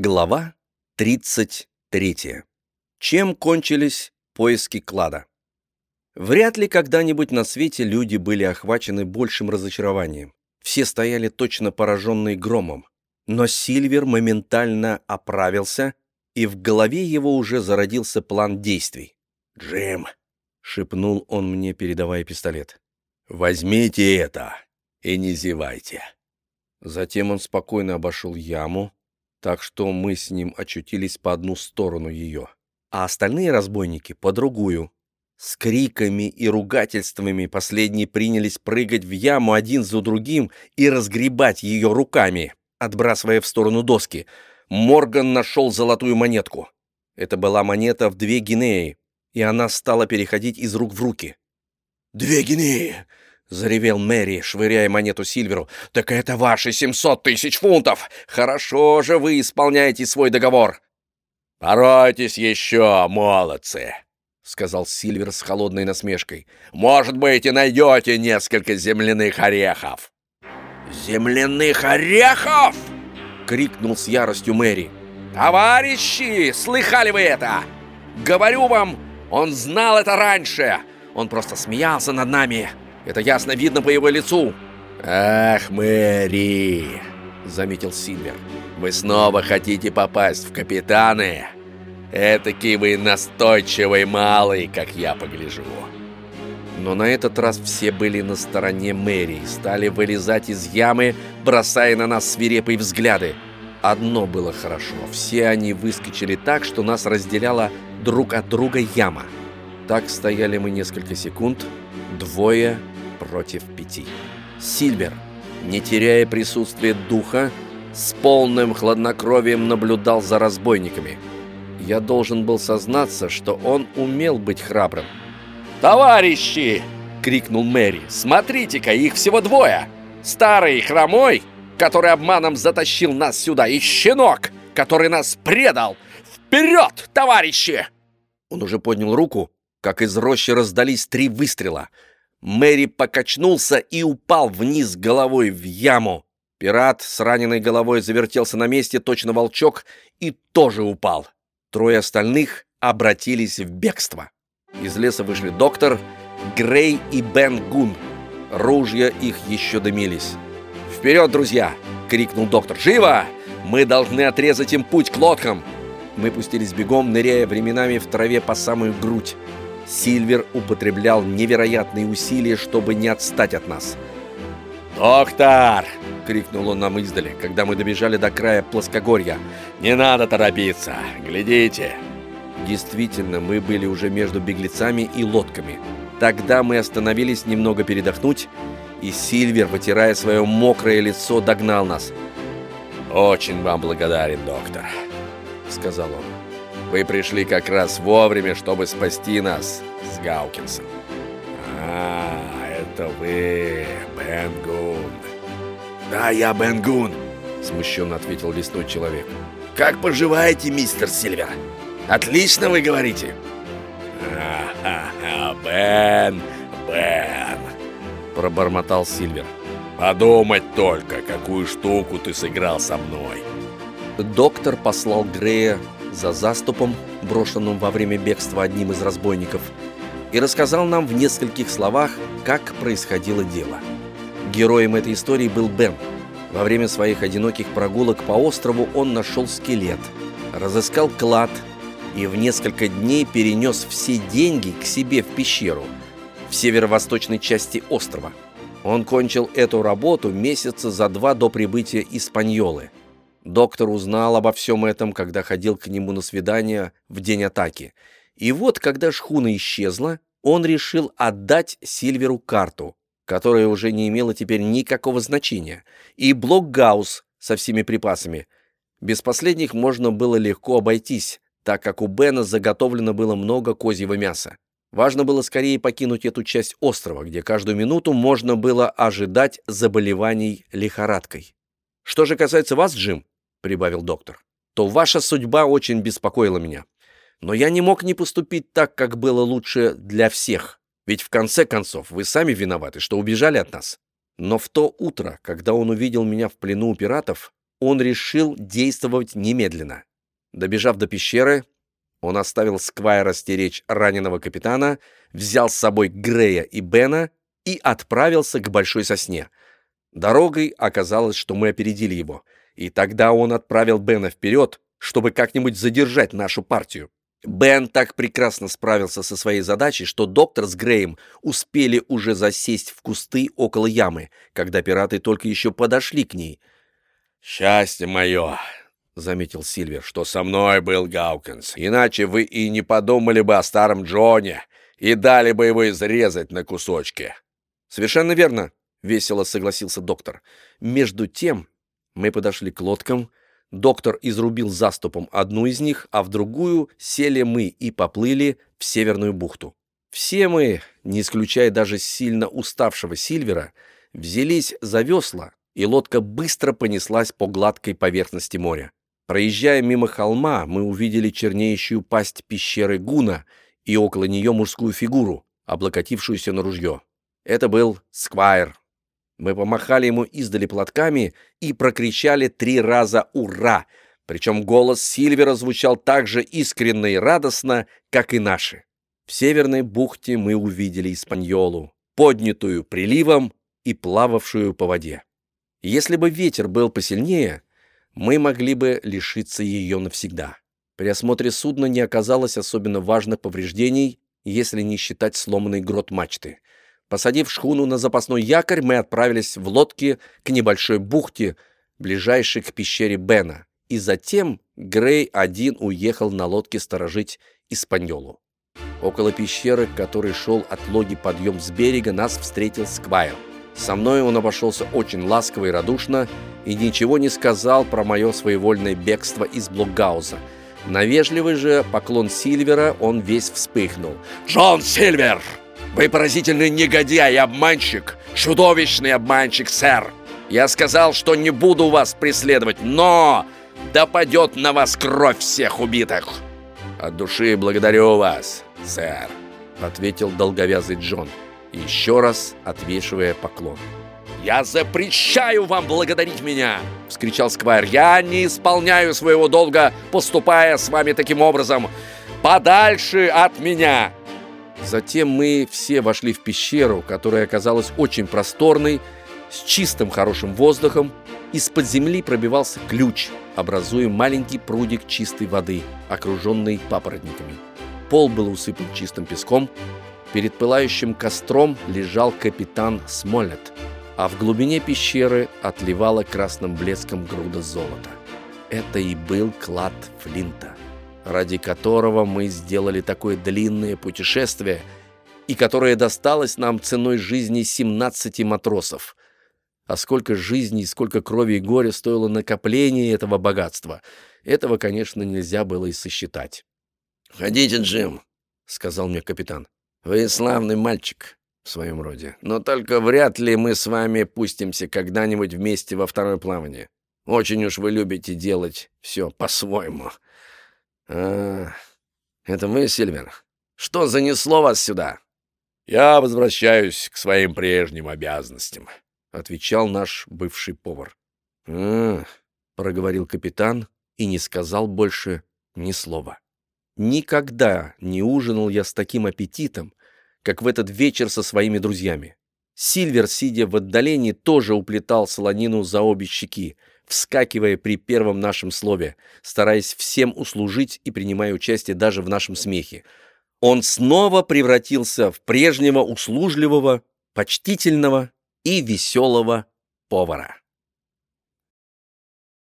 Глава 33. Чем кончились поиски клада? Вряд ли когда-нибудь на свете люди были охвачены большим разочарованием. Все стояли точно пораженные громом. Но Сильвер моментально оправился, и в голове его уже зародился план действий. «Джим!» — шепнул он мне, передавая пистолет. «Возьмите это и не зевайте!» Затем он спокойно обошел яму, так что мы с ним очутились по одну сторону ее, а остальные разбойники по другую. С криками и ругательствами последние принялись прыгать в яму один за другим и разгребать ее руками, отбрасывая в сторону доски. Морган нашел золотую монетку. Это была монета в две гинеи, и она стала переходить из рук в руки. «Две гинеи! — заревел Мэри, швыряя монету Сильверу. «Так это ваши семьсот тысяч фунтов! Хорошо же вы исполняете свой договор!» «Поройтесь еще, молодцы!» — сказал Сильвер с холодной насмешкой. «Может быть, и найдете несколько земляных орехов!» «Земляных орехов!» — крикнул с яростью Мэри. «Товарищи, слыхали вы это? Говорю вам, он знал это раньше! Он просто смеялся над нами!» Это ясно видно по его лицу. «Ах, Мэри!» — заметил Сильвер. «Вы снова хотите попасть в капитаны? Этакий вы настойчивый малый, как я погляжу». Но на этот раз все были на стороне Мэри и стали вылезать из ямы, бросая на нас свирепые взгляды. Одно было хорошо. Все они выскочили так, что нас разделяла друг от друга яма. Так стояли мы несколько секунд, двое против пяти. Сильвер, не теряя присутствия духа, с полным хладнокровием наблюдал за разбойниками. Я должен был сознаться, что он умел быть храбрым. «Товарищи!» — крикнул Мэри. «Смотрите-ка, их всего двое! Старый хромой, который обманом затащил нас сюда, и щенок, который нас предал! Вперед, товарищи!» Он уже поднял руку, как из рощи раздались три выстрела — Мэри покачнулся и упал вниз головой в яму. Пират с раненой головой завертелся на месте, точно волчок, и тоже упал. Трое остальных обратились в бегство. Из леса вышли доктор, Грей и Бен Гун. Ружья их еще дымились. «Вперед, друзья!» — крикнул доктор. «Живо! Мы должны отрезать им путь к лодкам!» Мы пустились бегом, ныряя временами в траве по самую грудь. Сильвер употреблял невероятные усилия, чтобы не отстать от нас. «Доктор!» — крикнул он нам издали, когда мы добежали до края плоскогорья. «Не надо торопиться! Глядите!» Действительно, мы были уже между беглецами и лодками. Тогда мы остановились немного передохнуть, и Сильвер, вытирая свое мокрое лицо, догнал нас. «Очень вам благодарен, доктор», — сказал он. Вы пришли как раз вовремя, чтобы спасти нас с Гаукинсом. А, это вы, Бен Гун. Да, я Бен Гун, смущенно ответил лесной человек. Как поживаете, мистер Сильвер? Отлично вы говорите. А-ха-ха, Бен, Бен, пробормотал Сильвер. Подумать только, какую штуку ты сыграл со мной. Доктор послал Грея за заступом, брошенным во время бегства одним из разбойников, и рассказал нам в нескольких словах, как происходило дело. Героем этой истории был Бен. Во время своих одиноких прогулок по острову он нашел скелет, разыскал клад и в несколько дней перенес все деньги к себе в пещеру в северо-восточной части острова. Он кончил эту работу месяца за два до прибытия Испаньолы – Доктор узнал обо всем этом, когда ходил к нему на свидание в день атаки. И вот, когда шхуна исчезла, он решил отдать Сильверу карту, которая уже не имела теперь никакого значения, и блок Гаусс со всеми припасами. Без последних можно было легко обойтись, так как у Бена заготовлено было много козьего мяса. Важно было скорее покинуть эту часть острова, где каждую минуту можно было ожидать заболеваний лихорадкой. Что же касается вас, Джим, — прибавил доктор, — то ваша судьба очень беспокоила меня. Но я не мог не поступить так, как было лучше для всех. Ведь в конце концов вы сами виноваты, что убежали от нас. Но в то утро, когда он увидел меня в плену у пиратов, он решил действовать немедленно. Добежав до пещеры, он оставил Сквайра стеречь раненого капитана, взял с собой Грея и Бена и отправился к Большой Сосне. Дорогой оказалось, что мы опередили его, и тогда он отправил Бена вперед, чтобы как-нибудь задержать нашу партию. Бен так прекрасно справился со своей задачей, что доктор с Греем успели уже засесть в кусты около ямы, когда пираты только еще подошли к ней. «Счастье мое!» — заметил Сильвер, — что со мной был Гаукинс. Иначе вы и не подумали бы о старом Джоне и дали бы его изрезать на кусочки. «Совершенно верно», — весело согласился доктор. «Между тем мы подошли к лодкам, Доктор изрубил заступом одну из них, а в другую сели мы и поплыли в Северную бухту. Все мы, не исключая даже сильно уставшего Сильвера, взялись за весла, и лодка быстро понеслась по гладкой поверхности моря. Проезжая мимо холма, мы увидели чернеющую пасть пещеры Гуна и около нее мужскую фигуру, облокотившуюся на ружье. Это был Сквайр, мы помахали ему издали платками и прокричали три раза «Ура!», причем голос Сильвера звучал так же искренне и радостно, как и наши. В северной бухте мы увидели Испаньолу, поднятую приливом и плававшую по воде. Если бы ветер был посильнее, мы могли бы лишиться ее навсегда. При осмотре судна не оказалось особенно важных повреждений, если не считать сломанный грот мачты — Посадив шхуну на запасной якорь, мы отправились в лодке к небольшой бухте, ближайшей к пещере Бена, и затем Грей один уехал на лодке сторожить Испаньолу. Около пещеры, к которой шел от логи подъем с берега, нас встретил Сквайр. Со мной он обошелся очень ласково и радушно и ничего не сказал про мое своевольное бегство из Блокгауза. На вежливый же поклон Сильвера он весь вспыхнул. «Джон Сильвер!» Вы поразительный негодяй обманщик, чудовищный обманщик, сэр. Я сказал, что не буду вас преследовать, но да падет на вас кровь всех убитых. От души благодарю вас, сэр, ответил долговязый Джон, еще раз отвешивая поклон. «Я запрещаю вам благодарить меня!» — вскричал Сквайр. «Я не исполняю своего долга, поступая с вами таким образом. Подальше от меня!» Затем мы все вошли в пещеру, которая оказалась очень просторной, с чистым хорошим воздухом. Из-под земли пробивался ключ, образуя маленький прудик чистой воды, окруженный папоротниками. Пол был усыпан чистым песком. Перед пылающим костром лежал капитан Смолет, а в глубине пещеры отливала красным блеском груда золота. Это и был клад Флинта ради которого мы сделали такое длинное путешествие и которое досталось нам ценой жизни 17 матросов. А сколько жизней, сколько крови и горя стоило накопление этого богатства, этого, конечно, нельзя было и сосчитать. «Ходите, Джим», — сказал мне капитан. «Вы славный мальчик в своем роде, но только вряд ли мы с вами пустимся когда-нибудь вместе во второе плавание. Очень уж вы любите делать все по-своему». «А, это вы, Сильвер? Что занесло вас сюда?» «Я возвращаюсь к своим прежним обязанностям», — отвечал наш бывший повар. «А, — проговорил капитан и не сказал больше ни слова. Никогда не ужинал я с таким аппетитом, как в этот вечер со своими друзьями. Сильвер, сидя в отдалении, тоже уплетал солонину за обе щеки, вскакивая при первом нашем слове, стараясь всем услужить и принимая участие даже в нашем смехе. Он снова превратился в прежнего услужливого, почтительного и веселого повара.